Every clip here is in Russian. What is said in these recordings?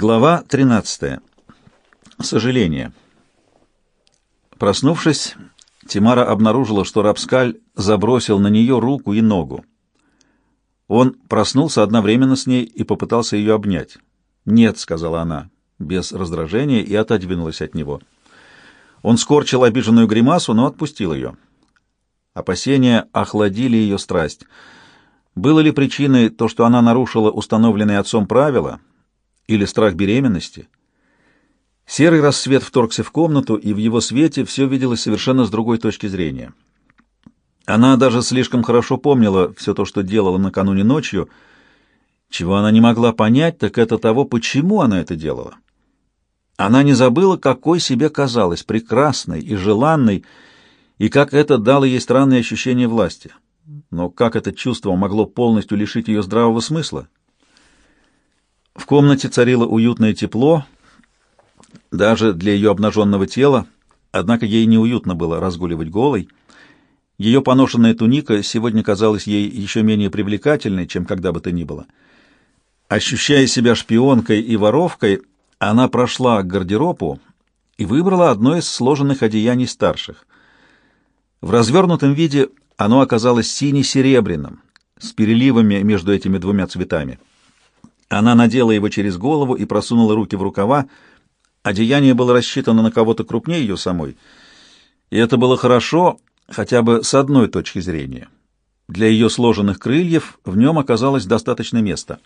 Глава 13. Сожаление. Проснувшись, Тимара обнаружила, что Рапскаль забросил на нее руку и ногу. Он проснулся одновременно с ней и попытался ее обнять. «Нет», — сказала она, без раздражения, и отодвинулась от него. Он скорчил обиженную гримасу, но отпустил ее. Опасения охладили ее страсть. Было ли причиной то, что она нарушила установленные отцом правила — или страх беременности. Серый рассвет вторгся в комнату, и в его свете все виделось совершенно с другой точки зрения. Она даже слишком хорошо помнила все то, что делала накануне ночью. Чего она не могла понять, так это того, почему она это делала. Она не забыла, какой себе казалась, прекрасной и желанной, и как это дало ей странное ощущение власти. Но как это чувство могло полностью лишить ее здравого смысла? В комнате царило уютное тепло, даже для ее обнаженного тела, однако ей неуютно было разгуливать голой. Ее поношенная туника сегодня казалась ей еще менее привлекательной, чем когда бы то ни было. Ощущая себя шпионкой и воровкой, она прошла к гардеробу и выбрала одно из сложенных одеяний старших. В развернутом виде оно оказалось сине-серебряным, с переливами между этими двумя цветами. Она надела его через голову и просунула руки в рукава. Одеяние было рассчитано на кого-то крупнее ее самой. И это было хорошо, хотя бы с одной точки зрения. Для ее сложенных крыльев в нем оказалось достаточно места.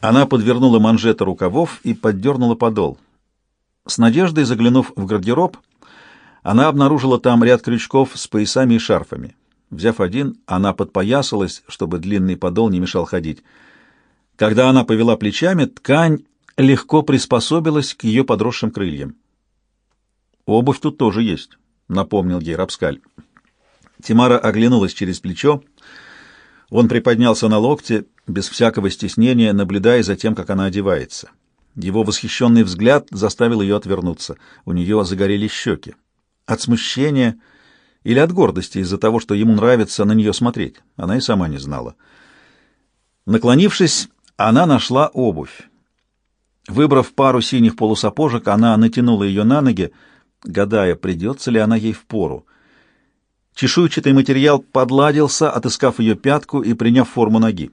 Она подвернула манжеты рукавов и поддернула подол. С надеждой заглянув в гардероб, она обнаружила там ряд крючков с поясами и шарфами. Взяв один, она подпоясалась, чтобы длинный подол не мешал ходить. Когда она повела плечами, ткань легко приспособилась к ее подросшим крыльям. «Обувь тут тоже есть», — напомнил ей Рапскаль. Тимара оглянулась через плечо. Он приподнялся на локте, без всякого стеснения, наблюдая за тем, как она одевается. Его восхищенный взгляд заставил ее отвернуться. У нее загорелись щеки. От смущения или от гордости из-за того, что ему нравится на нее смотреть, она и сама не знала. Наклонившись, она нашла обувь. Выбрав пару синих полусапожек, она натянула ее на ноги, гадая, придется ли она ей в пору. Чешуйчатый материал подладился, отыскав ее пятку и приняв форму ноги.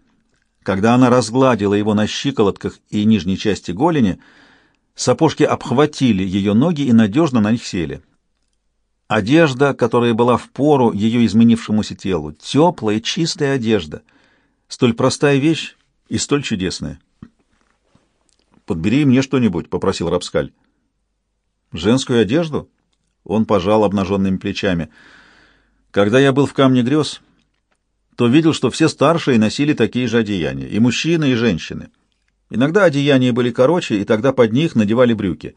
Когда она разгладила его на щиколотках и нижней части голени, сапожки обхватили ее ноги и надежно на них сели. Одежда, которая была в пору ее изменившемуся телу, теплая, чистая одежда. Столь простая вещь, и столь чудесная. «Подбери мне что-нибудь», — попросил Рапскаль. «Женскую одежду?» Он пожал обнаженными плечами. «Когда я был в камне грез, то видел, что все старшие носили такие же одеяния, и мужчины, и женщины. Иногда одеяния были короче, и тогда под них надевали брюки.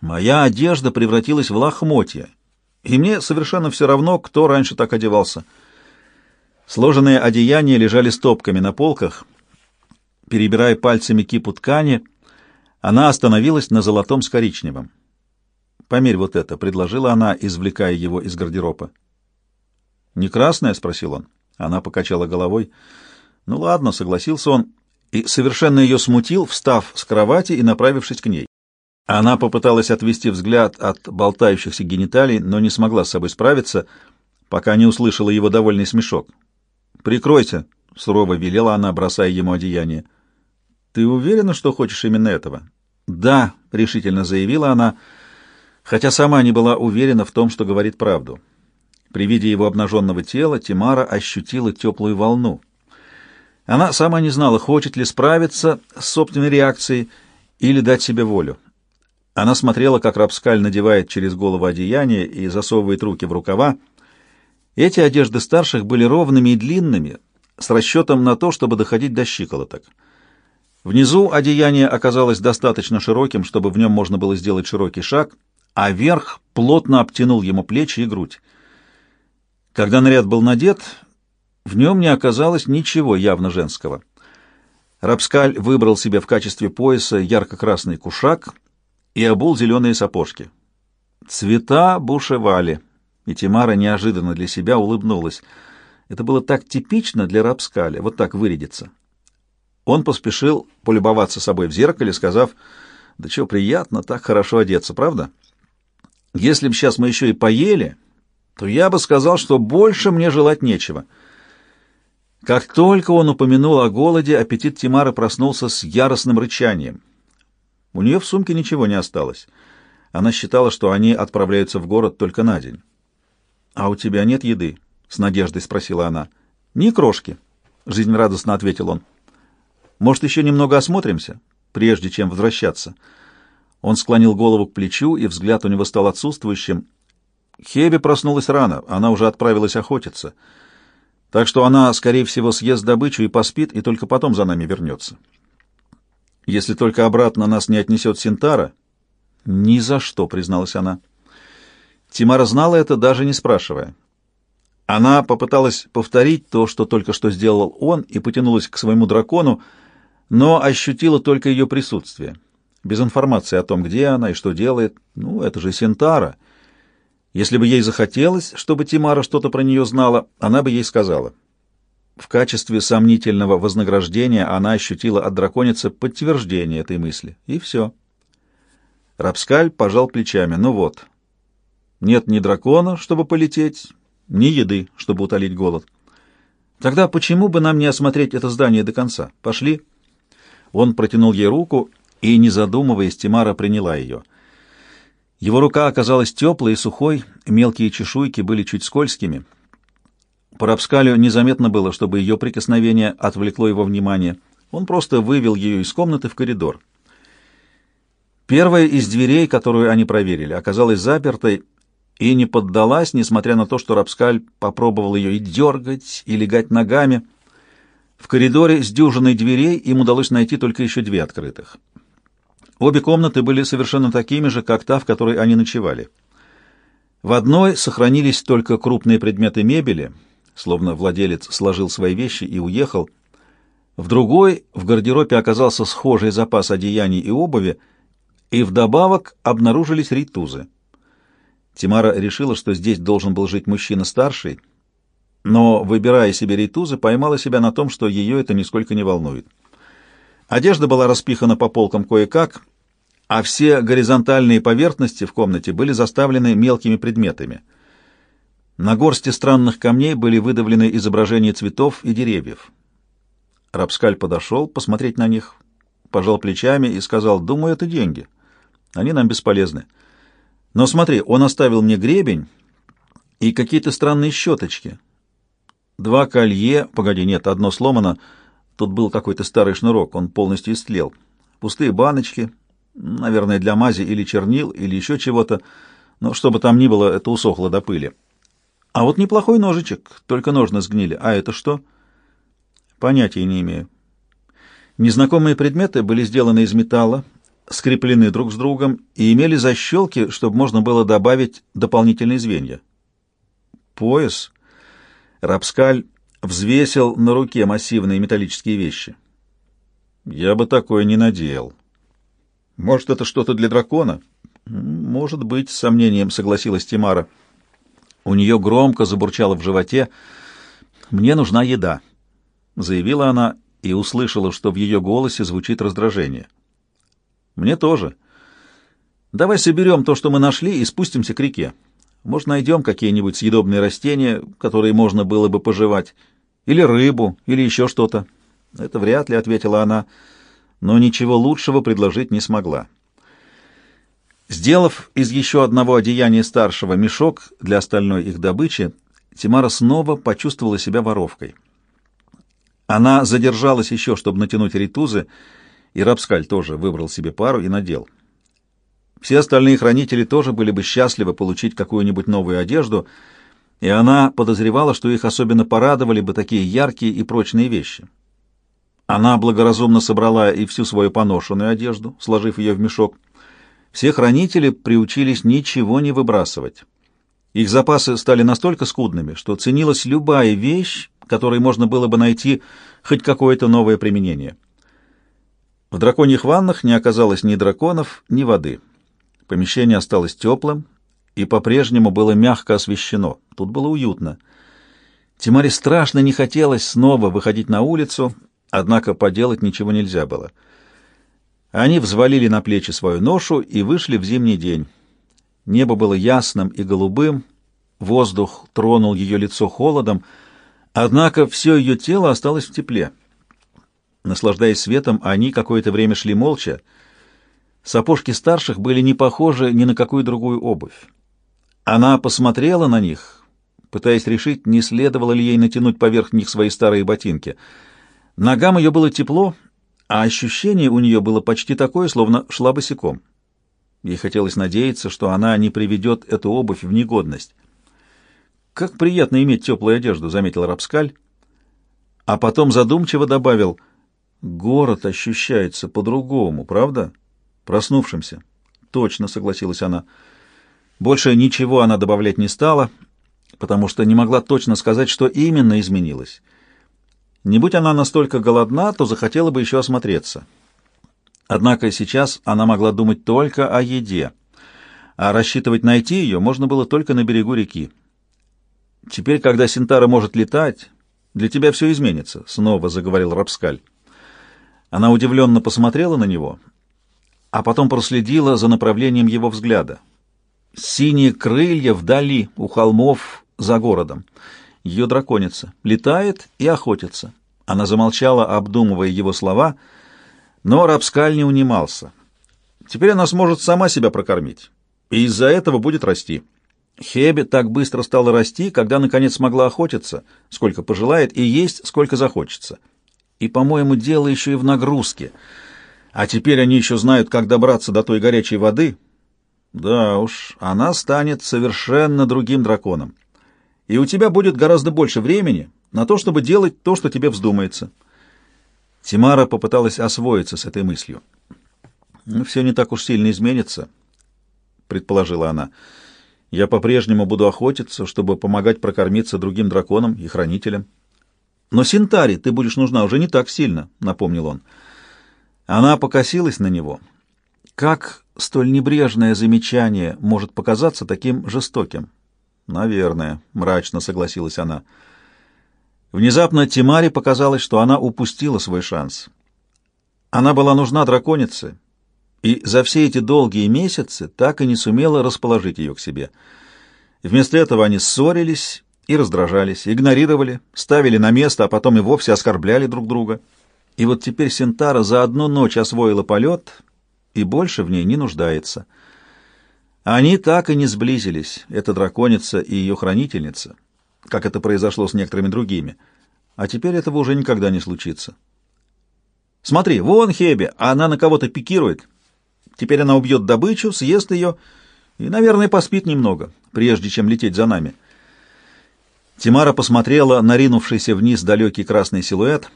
Моя одежда превратилась в лохмотья, и мне совершенно все равно, кто раньше так одевался». Сложенные одеяния лежали стопками на полках — Перебирая пальцами кипу ткани, она остановилась на золотом с коричневым. «Померь вот это», — предложила она, извлекая его из гардероба. «Не красное?» — спросил он. Она покачала головой. «Ну ладно», — согласился он, и совершенно ее смутил, встав с кровати и направившись к ней. Она попыталась отвести взгляд от болтающихся гениталий, но не смогла с собой справиться, пока не услышала его довольный смешок. «Прикройся», — сурово велела она, бросая ему одеяние. «Ты уверена, что хочешь именно этого?» «Да», — решительно заявила она, хотя сама не была уверена в том, что говорит правду. При виде его обнаженного тела Тимара ощутила теплую волну. Она сама не знала, хочет ли справиться с собственной реакцией или дать себе волю. Она смотрела, как Рапскаль надевает через голову одеяние и засовывает руки в рукава. Эти одежды старших были ровными и длинными, с расчетом на то, чтобы доходить до щиколоток. Внизу одеяние оказалось достаточно широким, чтобы в нем можно было сделать широкий шаг, а верх плотно обтянул ему плечи и грудь. Когда наряд был надет, в нем не оказалось ничего явно женского. Рапскаль выбрал себе в качестве пояса ярко-красный кушак и обул зеленые сапожки. Цвета бушевали, и Тимара неожиданно для себя улыбнулась. Это было так типично для Рапскаля, вот так вырядиться. Он поспешил полюбоваться собой в зеркале, сказав, «Да что, приятно так хорошо одеться, правда? Если бы сейчас мы еще и поели, то я бы сказал, что больше мне желать нечего». Как только он упомянул о голоде, аппетит Тимары проснулся с яростным рычанием. У нее в сумке ничего не осталось. Она считала, что они отправляются в город только на день. «А у тебя нет еды?» — с надеждой спросила она. «Ни крошки», — жизнерадостно ответил он. «Может, еще немного осмотримся, прежде чем возвращаться?» Он склонил голову к плечу, и взгляд у него стал отсутствующим. Хеби проснулась рано, она уже отправилась охотиться. Так что она, скорее всего, съест добычу и поспит, и только потом за нами вернется. Если только обратно нас не отнесет Синтара. Ни за что, призналась она. Тимара знала это, даже не спрашивая. Она попыталась повторить то, что только что сделал он, и потянулась к своему дракону, но ощутила только ее присутствие. Без информации о том, где она и что делает. Ну, это же Синтара. Если бы ей захотелось, чтобы Тимара что-то про нее знала, она бы ей сказала. В качестве сомнительного вознаграждения она ощутила от драконицы подтверждение этой мысли. И все. Рапскаль пожал плечами. Ну вот. Нет ни дракона, чтобы полететь, ни еды, чтобы утолить голод. Тогда почему бы нам не осмотреть это здание до конца? Пошли. Он протянул ей руку, и, не задумываясь, Тимара приняла ее. Его рука оказалась теплой и сухой, мелкие чешуйки были чуть скользкими — по Рапскалю незаметно было, чтобы ее прикосновение отвлекло его внимание. Он просто вывел ее из комнаты в коридор. Первая из дверей, которую они проверили, оказалась запертой и не поддалась, несмотря на то, что Рапскаль попробовал ее и дергать, и легать ногами. В коридоре с дюжиной дверей им удалось найти только еще две открытых. Обе комнаты были совершенно такими же, как та, в которой они ночевали. В одной сохранились только крупные предметы мебели — словно владелец сложил свои вещи и уехал. В другой в гардеробе оказался схожий запас одеяний и обуви, и вдобавок обнаружились ритузы. Тимара решила, что здесь должен был жить мужчина старший, но, выбирая себе ритузы, поймала себя на том, что ее это нисколько не волнует. Одежда была распихана по полкам кое-как, а все горизонтальные поверхности в комнате были заставлены мелкими предметами — на горсти странных камней были выдавлены изображения цветов и деревьев. Рапскаль подошел посмотреть на них, пожал плечами и сказал, «Думаю, это деньги. Они нам бесполезны. Но смотри, он оставил мне гребень и какие-то странные щеточки. Два колье, погоди, нет, одно сломано, тут был какой-то старый шнурок, он полностью истлел. Пустые баночки, наверное, для мази или чернил, или еще чего-то, но что бы там ни было, это усохло до пыли. А вот неплохой ножичек, только ножны сгнили. А это что? Понятия не имею. Незнакомые предметы были сделаны из металла, скреплены друг с другом и имели защелки, чтобы можно было добавить дополнительные звенья. Пояс. Рапскаль взвесил на руке массивные металлические вещи. Я бы такое не надел. Может, это что-то для дракона? Может быть, с сомнением согласилась Тимара. — у нее громко забурчало в животе. «Мне нужна еда», — заявила она и услышала, что в ее голосе звучит раздражение. «Мне тоже. Давай соберем то, что мы нашли, и спустимся к реке. Может, найдем какие-нибудь съедобные растения, которые можно было бы пожевать, или рыбу, или еще что-то». «Это вряд ли», — ответила она, но ничего лучшего предложить не смогла. Сделав из еще одного одеяния старшего мешок для остальной их добычи, Тимара снова почувствовала себя воровкой. Она задержалась еще, чтобы натянуть ритузы, и Рапскаль тоже выбрал себе пару и надел. Все остальные хранители тоже были бы счастливы получить какую-нибудь новую одежду, и она подозревала, что их особенно порадовали бы такие яркие и прочные вещи. Она благоразумно собрала и всю свою поношенную одежду, сложив ее в мешок, все хранители приучились ничего не выбрасывать. Их запасы стали настолько скудными, что ценилась любая вещь, которой можно было бы найти хоть какое-то новое применение. В драконьих ваннах не оказалось ни драконов, ни воды. Помещение осталось теплым и по-прежнему было мягко освещено. Тут было уютно. Тимаре страшно не хотелось снова выходить на улицу. Однако поделать ничего нельзя было. Они взвалили на плечи свою ношу и вышли в зимний день. Небо было ясным и голубым, воздух тронул ее лицо холодом, однако все ее тело осталось в тепле. Наслаждаясь светом, они какое-то время шли молча. Сапожки старших были не похожи ни на какую другую обувь. Она посмотрела на них, пытаясь решить, не следовало ли ей натянуть поверх них свои старые ботинки. Ногам ее было тепло, а ощущение у нее было почти такое, словно шла босиком. Ей хотелось надеяться, что она не приведет эту обувь в негодность. «Как приятно иметь теплую одежду», — заметил Рапскаль, а потом задумчиво добавил, «Город ощущается по-другому, правда? Проснувшимся». «Точно», — согласилась она. Больше ничего она добавлять не стала, потому что не могла точно сказать, что именно изменилось. Не будь она настолько голодна, то захотела бы еще осмотреться. Однако сейчас она могла думать только о еде, а рассчитывать найти ее можно было только на берегу реки. «Теперь, когда Синтара может летать, для тебя все изменится», — снова заговорил Рапскаль. Она удивленно посмотрела на него, а потом проследила за направлением его взгляда. Синие крылья вдали, у холмов, за городом ее драконица, летает и охотится. Она замолчала, обдумывая его слова, но Рапскаль не унимался. Теперь она сможет сама себя прокормить, и из-за этого будет расти. Хебе так быстро стала расти, когда наконец смогла охотиться, сколько пожелает, и есть, сколько захочется. И, по-моему, дело еще и в нагрузке. А теперь они еще знают, как добраться до той горячей воды. Да уж, она станет совершенно другим драконом и у тебя будет гораздо больше времени на то, чтобы делать то, что тебе вздумается. Тимара попыталась освоиться с этой мыслью. «Ну, «Все не так уж сильно изменится», — предположила она. «Я по-прежнему буду охотиться, чтобы помогать прокормиться другим драконам и хранителям». «Но Синтари ты будешь нужна уже не так сильно», — напомнил он. Она покосилась на него. Как столь небрежное замечание может показаться таким жестоким? «Наверное», — мрачно согласилась она. Внезапно Тимаре показалось, что она упустила свой шанс. Она была нужна драконице, и за все эти долгие месяцы так и не сумела расположить ее к себе. Вместо этого они ссорились и раздражались, игнорировали, ставили на место, а потом и вовсе оскорбляли друг друга. И вот теперь Синтара за одну ночь освоила полет и больше в ней не нуждается — они так и не сблизились, эта драконица и ее хранительница, как это произошло с некоторыми другими. А теперь этого уже никогда не случится. Смотри, вон Хеби, она на кого-то пикирует. Теперь она убьет добычу, съест ее и, наверное, поспит немного, прежде чем лететь за нами. Тимара посмотрела на ринувшийся вниз далекий красный силуэт,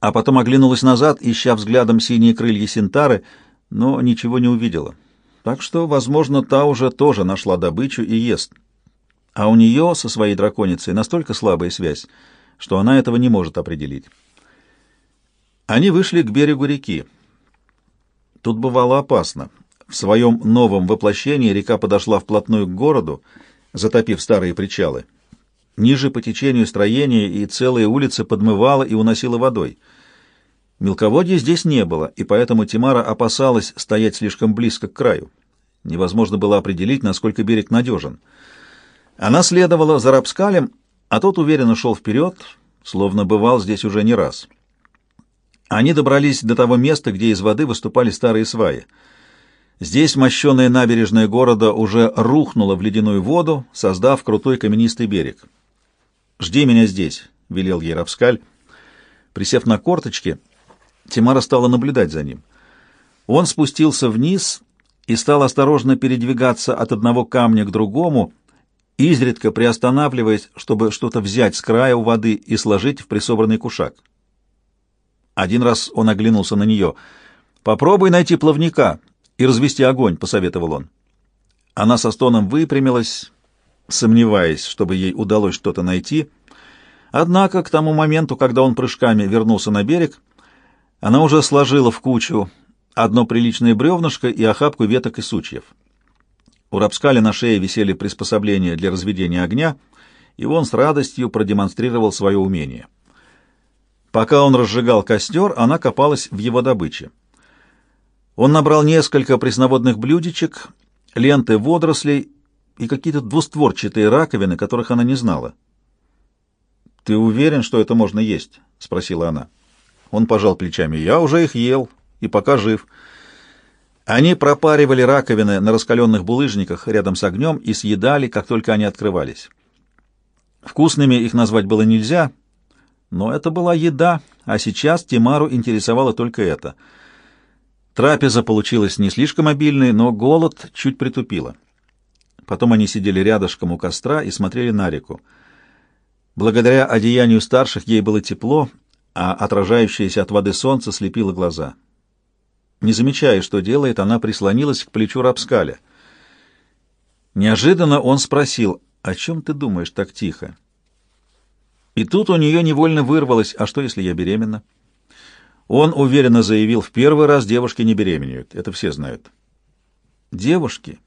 а потом оглянулась назад, ища взглядом синие крылья Синтары, но ничего не увидела. Так что, возможно, та уже тоже нашла добычу и ест. А у нее со своей драконицей настолько слабая связь, что она этого не может определить. Они вышли к берегу реки. Тут бывало опасно. В своем новом воплощении река подошла вплотную к городу, затопив старые причалы. Ниже по течению строения и целые улицы подмывала и уносила водой. Мелководья здесь не было, и поэтому Тимара опасалась стоять слишком близко к краю. Невозможно было определить, насколько берег надежен. Она следовала за Рапскалем, а тот уверенно шел вперед, словно бывал здесь уже не раз. Они добрались до того места, где из воды выступали старые сваи. Здесь мощеная набережная города уже рухнула в ледяную воду, создав крутой каменистый берег. «Жди меня здесь», — велел ей Рапскаль. Присев на корточки, Тимара стала наблюдать за ним. Он спустился вниз и стал осторожно передвигаться от одного камня к другому, изредка приостанавливаясь, чтобы что-то взять с края у воды и сложить в присобранный кушак. Один раз он оглянулся на нее. «Попробуй найти плавника и развести огонь», — посоветовал он. Она со стоном выпрямилась, сомневаясь, чтобы ей удалось что-то найти. Однако к тому моменту, когда он прыжками вернулся на берег, она уже сложила в кучу одно приличное бревнышко и охапку веток и сучьев. У Рапскали на шее висели приспособления для разведения огня, и он с радостью продемонстрировал свое умение. Пока он разжигал костер, она копалась в его добыче. Он набрал несколько пресноводных блюдечек, ленты водорослей и какие-то двустворчатые раковины, которых она не знала. «Ты уверен, что это можно есть?» — спросила она. Он пожал плечами. «Я уже их ел, и пока жив». Они пропаривали раковины на раскаленных булыжниках рядом с огнем и съедали, как только они открывались. Вкусными их назвать было нельзя, но это была еда, а сейчас Тимару интересовало только это. Трапеза получилась не слишком обильной, но голод чуть притупила. Потом они сидели рядышком у костра и смотрели на реку. Благодаря одеянию старших ей было тепло, а отражающееся от воды солнце слепило глаза. Не замечая, что делает, она прислонилась к плечу Рапскаля. Неожиданно он спросил, «О чем ты думаешь так тихо?» И тут у нее невольно вырвалось, «А что, если я беременна?» Он уверенно заявил, в первый раз девушки не беременеют, это все знают. Девушки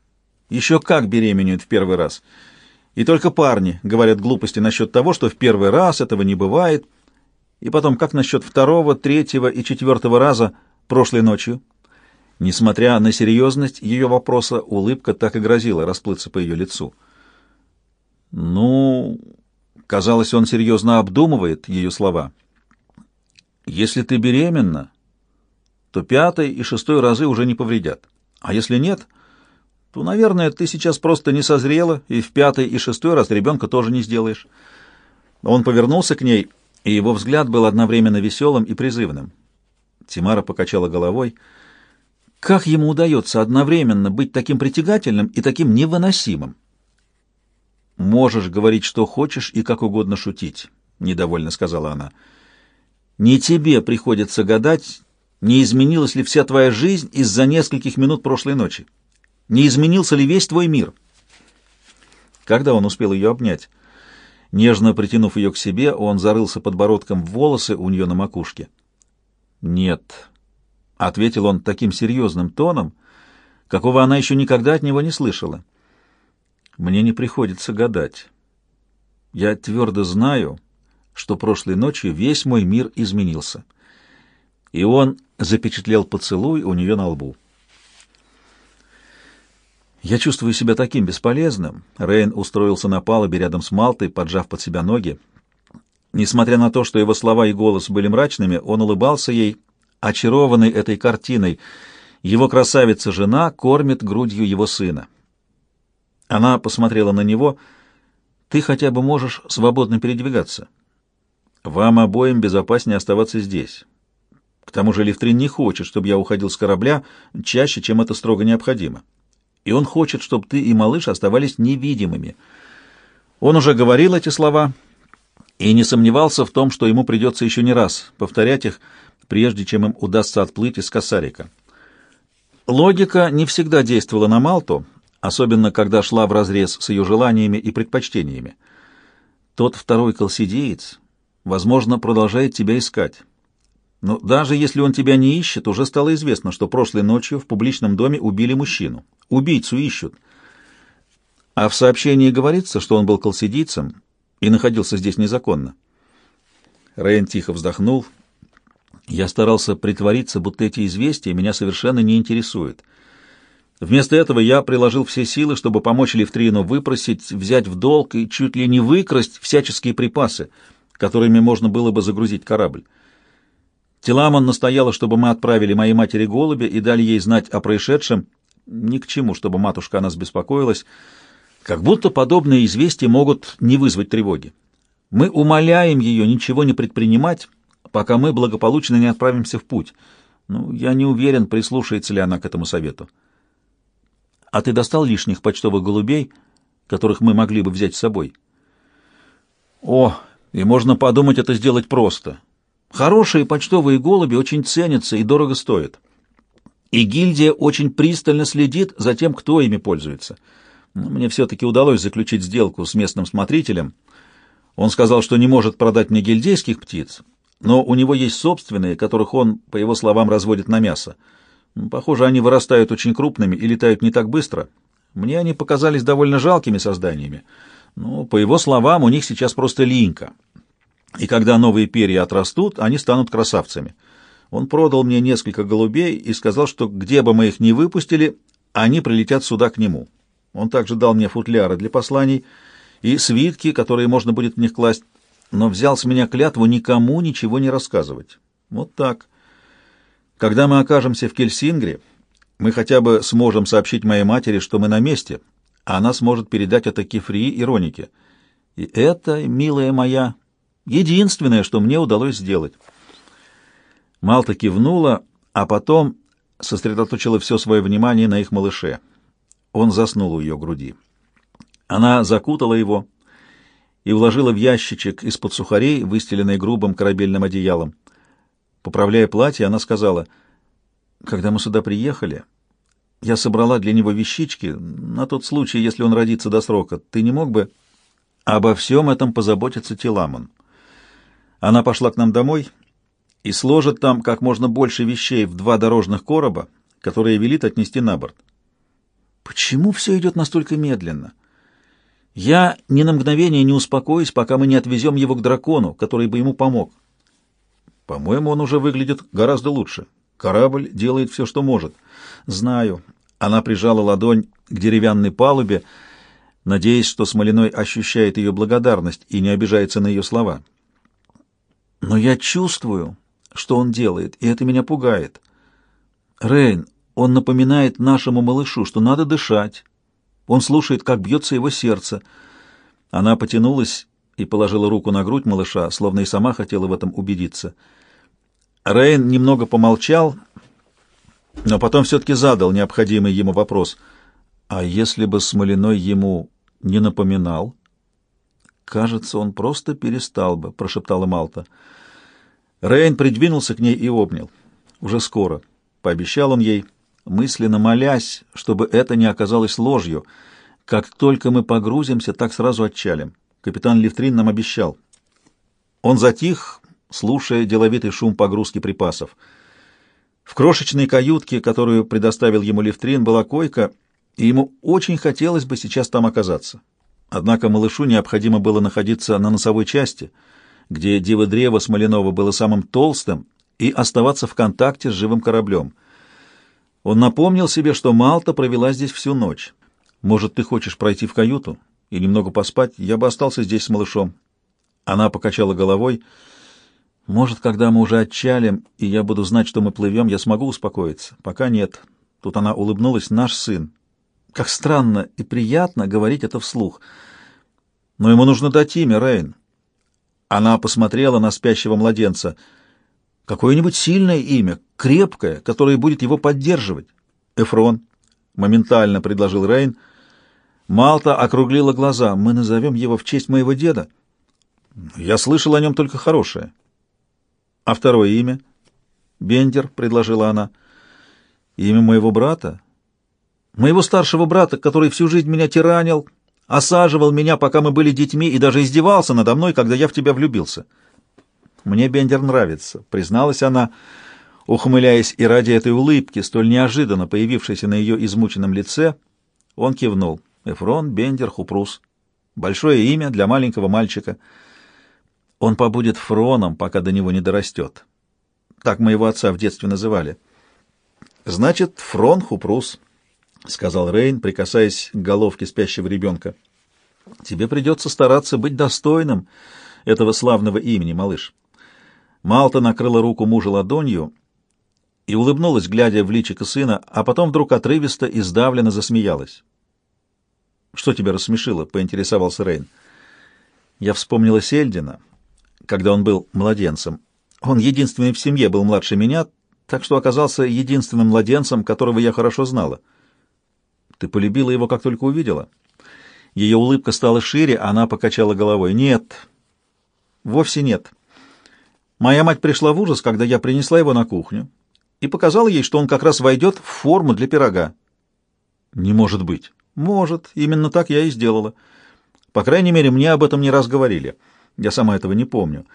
еще как беременеют в первый раз. И только парни говорят глупости насчет того, что в первый раз этого не бывает. И потом, как насчет второго, третьего и четвертого раза – прошлой ночью. Несмотря на серьезность ее вопроса, улыбка так и грозила расплыться по ее лицу. «Ну...» — казалось, он серьезно обдумывает ее слова. «Если ты беременна, то пятый и шестой разы уже не повредят. А если нет, то, наверное, ты сейчас просто не созрела, и в пятый и шестой раз ребенка тоже не сделаешь». Он повернулся к ней, и его взгляд был одновременно веселым и призывным. Тимара покачала головой. Как ему удается одновременно быть таким притягательным и таким невыносимым? «Можешь говорить, что хочешь, и как угодно шутить», — недовольно сказала она. «Не тебе приходится гадать, не изменилась ли вся твоя жизнь из-за нескольких минут прошлой ночи. Не изменился ли весь твой мир?» Когда он успел ее обнять? Нежно притянув ее к себе, он зарылся подбородком в волосы у нее на макушке. «Нет», — ответил он таким серьезным тоном, какого она еще никогда от него не слышала. «Мне не приходится гадать. Я твердо знаю, что прошлой ночью весь мой мир изменился». И он запечатлел поцелуй у нее на лбу. «Я чувствую себя таким бесполезным». Рейн устроился на палубе рядом с Малтой, поджав под себя ноги. Несмотря на то, что его слова и голос были мрачными, он улыбался ей, очарованный этой картиной. Его красавица-жена кормит грудью его сына. Она посмотрела на него. «Ты хотя бы можешь свободно передвигаться. Вам обоим безопаснее оставаться здесь. К тому же Левтрин не хочет, чтобы я уходил с корабля чаще, чем это строго необходимо. И он хочет, чтобы ты и малыш оставались невидимыми». Он уже говорил эти слова — и не сомневался в том, что ему придется еще не раз повторять их, прежде чем им удастся отплыть из Касарика. Логика не всегда действовала на Малту, особенно когда шла вразрез с ее желаниями и предпочтениями. Тот второй колсидеец, возможно, продолжает тебя искать. Но даже если он тебя не ищет, уже стало известно, что прошлой ночью в публичном доме убили мужчину. Убийцу ищут. А в сообщении говорится, что он был колсидийцем, и находился здесь незаконно. Рейн тихо вздохнул. Я старался притвориться, будто эти известия меня совершенно не интересуют. Вместо этого я приложил все силы, чтобы помочь Левтрину выпросить, взять в долг и чуть ли не выкрасть всяческие припасы, которыми можно было бы загрузить корабль. Теламон настояла, чтобы мы отправили моей матери голубя и дали ей знать о происшедшем. Ни к чему, чтобы матушка о нас беспокоилась. Как будто подобные известия могут не вызвать тревоги. Мы умоляем ее ничего не предпринимать, пока мы благополучно не отправимся в путь. Ну, я не уверен, прислушается ли она к этому совету. А ты достал лишних почтовых голубей, которых мы могли бы взять с собой? О, и можно подумать, это сделать просто. Хорошие почтовые голуби очень ценятся и дорого стоят. И гильдия очень пристально следит за тем, кто ими пользуется. Мне все-таки удалось заключить сделку с местным смотрителем. Он сказал, что не может продать мне гильдейских птиц, но у него есть собственные, которых он, по его словам, разводит на мясо. Похоже, они вырастают очень крупными и летают не так быстро. Мне они показались довольно жалкими созданиями. Но, по его словам, у них сейчас просто линька. и когда новые перья отрастут, они станут красавцами. Он продал мне несколько голубей и сказал, что где бы мы их ни выпустили, они прилетят сюда к нему. Он также дал мне футляры для посланий и свитки, которые можно будет в них класть, но взял с меня клятву никому ничего не рассказывать. Вот так. Когда мы окажемся в Кельсингре, мы хотя бы сможем сообщить моей матери, что мы на месте, а она сможет передать это Кефри и Ронике. И это, милая моя, единственное, что мне удалось сделать. Малта кивнула, а потом сосредоточила все свое внимание на их малыше. Он заснул у ее груди. Она закутала его и вложила в ящичек из-под сухарей, выстеленный грубым корабельным одеялом. Поправляя платье, она сказала, «Когда мы сюда приехали, я собрала для него вещички на тот случай, если он родится до срока. Ты не мог бы...» «Обо всем этом позаботиться Теламон». Она пошла к нам домой и сложит там как можно больше вещей в два дорожных короба, которые велит отнести на борт. Почему все идет настолько медленно? Я ни на мгновение не успокоюсь, пока мы не отвезем его к дракону, который бы ему помог. По-моему, он уже выглядит гораздо лучше. Корабль делает все, что может. Знаю. Она прижала ладонь к деревянной палубе, надеясь, что Смолиной ощущает ее благодарность и не обижается на ее слова. Но я чувствую, что он делает, и это меня пугает. Рейн, он напоминает нашему малышу, что надо дышать. Он слушает, как бьется его сердце. Она потянулась и положила руку на грудь малыша, словно и сама хотела в этом убедиться. Рейн немного помолчал, но потом все-таки задал необходимый ему вопрос. А если бы Смолиной ему не напоминал? «Кажется, он просто перестал бы», — прошептала Малта. Рейн придвинулся к ней и обнял. «Уже скоро», — пообещал он ей, мысленно молясь, чтобы это не оказалось ложью. «Как только мы погрузимся, так сразу отчалим. Капитан Левтрин нам обещал». Он затих, слушая деловитый шум погрузки припасов. В крошечной каютке, которую предоставил ему Левтрин, была койка, и ему очень хотелось бы сейчас там оказаться. Однако малышу необходимо было находиться на носовой части — где диво-древо Смоленова было самым толстым, и оставаться в контакте с живым кораблем. Он напомнил себе, что Малта провела здесь всю ночь. «Может, ты хочешь пройти в каюту и немного поспать? Я бы остался здесь с малышом». Она покачала головой. «Может, когда мы уже отчалим, и я буду знать, что мы плывем, я смогу успокоиться? Пока нет». Тут она улыбнулась. «Наш сын». Как странно и приятно говорить это вслух. Но ему нужно дать имя, Рейн. Она посмотрела на спящего младенца. Какое-нибудь сильное имя, крепкое, которое будет его поддерживать. Эфрон, моментально предложил Рейн. Малта округлила глаза. Мы назовем его в честь моего деда. Я слышал о нем только хорошее. А второе имя? Бендер, предложила она. Имя моего брата? Моего старшего брата, который всю жизнь меня тиранил, осаживал меня, пока мы были детьми, и даже издевался надо мной, когда я в тебя влюбился. Мне Бендер нравится, призналась она, ухмыляясь и ради этой улыбки, столь неожиданно появившейся на ее измученном лице, он кивнул. Эфрон Бендер Хупрус. Большое имя для маленького мальчика. Он побудет Фроном, пока до него не дорастет. Так моего отца в детстве называли. Значит, Фрон Хупрус. — сказал Рейн, прикасаясь к головке спящего ребенка. — Тебе придется стараться быть достойным этого славного имени, малыш. Малта накрыла руку мужа ладонью и улыбнулась, глядя в личико сына, а потом вдруг отрывисто и сдавленно засмеялась. — Что тебя рассмешило? — поинтересовался Рейн. Я вспомнила Сельдина, когда он был младенцем. Он единственный в семье был младше меня, так что оказался единственным младенцем, которого я хорошо знала. — ты полюбила его, как только увидела? Ее улыбка стала шире, она покачала головой. Нет, вовсе нет. Моя мать пришла в ужас, когда я принесла его на кухню и показала ей, что он как раз войдет в форму для пирога. Не может быть. Может, именно так я и сделала. По крайней мере, мне об этом не раз говорили. Я сама этого не помню.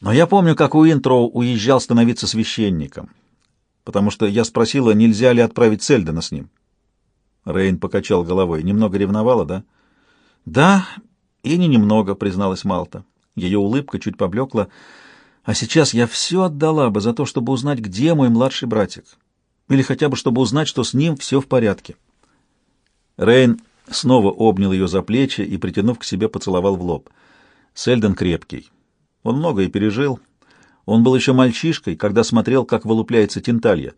Но я помню, как Уинтроу уезжал становиться священником, потому что я спросила, нельзя ли отправить Сельдена с ним. Рейн покачал головой. Немного ревновала, да? Да, и не немного, призналась Малта. Ее улыбка чуть поблекла. «А сейчас я все отдала бы за то, чтобы узнать, где мой младший братик. Или хотя бы, чтобы узнать, что с ним все в порядке». Рейн снова обнял ее за плечи и, притянув к себе, поцеловал в лоб. Сельден крепкий. Он многое пережил. Он был еще мальчишкой, когда смотрел, как вылупляется Тинталья.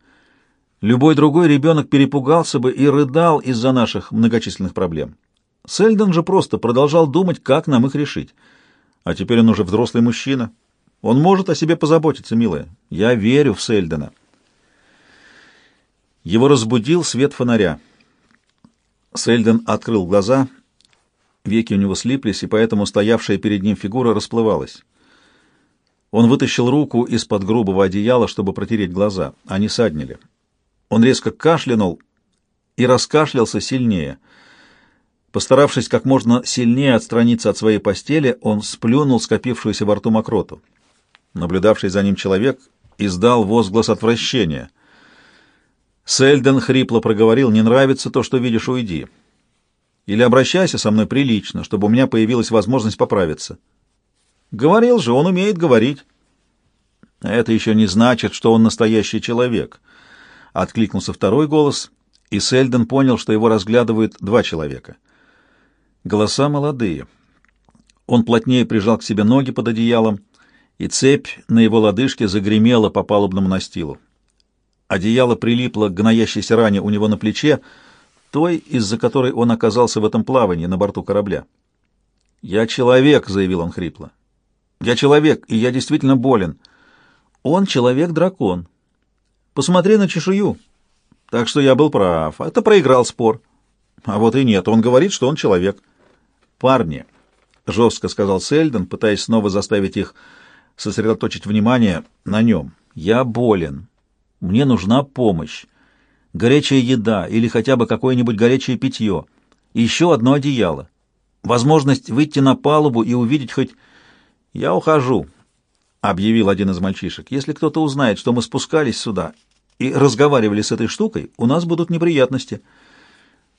Любой другой ребенок перепугался бы и рыдал из-за наших многочисленных проблем. Сельден же просто продолжал думать, как нам их решить. А теперь он уже взрослый мужчина. Он может о себе позаботиться, милая. Я верю в Сельдена. Его разбудил свет фонаря. Сельден открыл глаза. Веки у него слиплись, и поэтому стоявшая перед ним фигура расплывалась. Он вытащил руку из-под грубого одеяла, чтобы протереть глаза. Они саднили. Он резко кашлянул и раскашлялся сильнее. Постаравшись как можно сильнее отстраниться от своей постели, он сплюнул скопившуюся во рту мокроту. Наблюдавший за ним человек издал возглас отвращения. Сельден хрипло проговорил, «Не нравится то, что видишь, уйди. Или обращайся со мной прилично, чтобы у меня появилась возможность поправиться». Говорил же, он умеет говорить. Это еще не значит, что он настоящий человек. Откликнулся второй голос, и Сельден понял, что его разглядывают два человека. Голоса молодые. Он плотнее прижал к себе ноги под одеялом, и цепь на его лодыжке загремела по палубному настилу. Одеяло прилипло к гноящейся ране у него на плече, той, из-за которой он оказался в этом плавании на борту корабля. «Я человек», — заявил он хрипло. Я человек, и я действительно болен. Он человек-дракон. Посмотри на чешую. Так что я был прав. Это проиграл спор. А вот и нет. Он говорит, что он человек. Парни, — жестко сказал Сельден, пытаясь снова заставить их сосредоточить внимание на нем. Я болен. Мне нужна помощь. Горячая еда или хотя бы какое-нибудь горячее питье. Еще одно одеяло. Возможность выйти на палубу и увидеть хоть «Я ухожу», — объявил один из мальчишек. «Если кто-то узнает, что мы спускались сюда и разговаривали с этой штукой, у нас будут неприятности».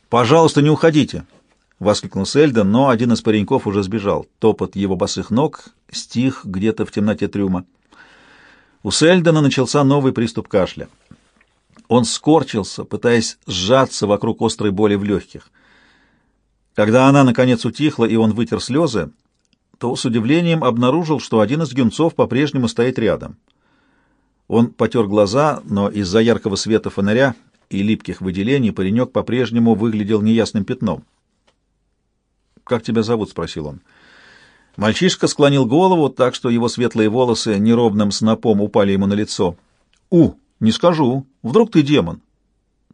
«Пожалуйста, не уходите», — воскликнул Сельден, но один из пареньков уже сбежал. Топот его босых ног стих где-то в темноте трюма. У Сельдена начался новый приступ кашля. Он скорчился, пытаясь сжаться вокруг острой боли в легких. Когда она, наконец, утихла, и он вытер слезы, то с удивлением обнаружил, что один из юнцов по-прежнему стоит рядом. Он потер глаза, но из-за яркого света фонаря и липких выделений паренек по-прежнему выглядел неясным пятном. «Как тебя зовут?» — спросил он. Мальчишка склонил голову так, что его светлые волосы неровным снопом упали ему на лицо. «У, не скажу. Вдруг ты демон?»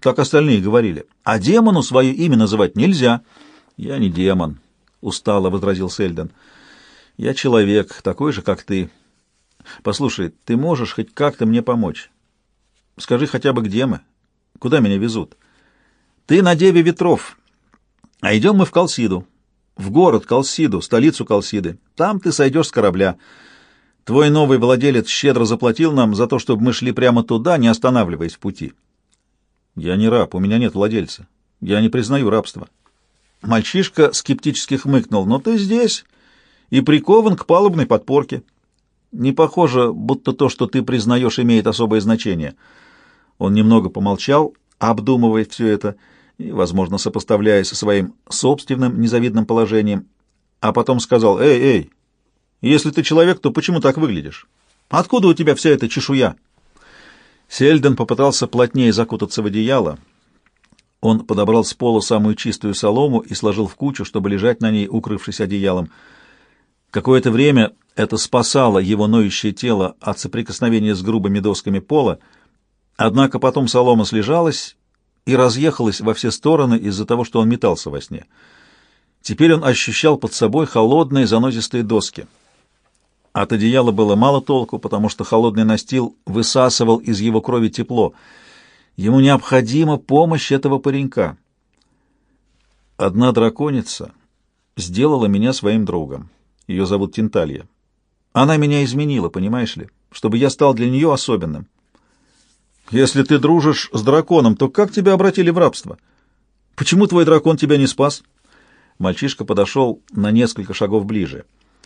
Так остальные говорили. «А демону свое имя называть нельзя». «Я не демон», — устало возразил Сельден. Я человек, такой же, как ты. Послушай, ты можешь хоть как-то мне помочь? Скажи хотя бы, где мы? Куда меня везут? Ты на Деве Ветров. А идем мы в Калсиду. В город Калсиду, столицу Калсиды. Там ты сойдешь с корабля. Твой новый владелец щедро заплатил нам за то, чтобы мы шли прямо туда, не останавливаясь в пути. Я не раб, у меня нет владельца. Я не признаю рабства. Мальчишка скептически хмыкнул. Но ты здесь и прикован к палубной подпорке. Не похоже, будто то, что ты признаешь, имеет особое значение. Он немного помолчал, обдумывая все это и, возможно, сопоставляя со своим собственным незавидным положением, а потом сказал, «Эй, эй, если ты человек, то почему так выглядишь? Откуда у тебя вся эта чешуя?» Сельден попытался плотнее закутаться в одеяло. Он подобрал с пола самую чистую солому и сложил в кучу, чтобы лежать на ней, укрывшись одеялом. Какое-то время это спасало его ноющее тело от соприкосновения с грубыми досками пола, однако потом солома слежалась и разъехалась во все стороны из-за того, что он метался во сне. Теперь он ощущал под собой холодные занозистые доски. От одеяла было мало толку, потому что холодный настил высасывал из его крови тепло. Ему необходима помощь этого паренька. Одна драконица сделала меня своим другом. Ее зовут Тинталья. Она меня изменила, понимаешь ли, чтобы я стал для нее особенным. Если ты дружишь с драконом, то как тебя обратили в рабство? Почему твой дракон тебя не спас? Мальчишка подошел на несколько шагов ближе. —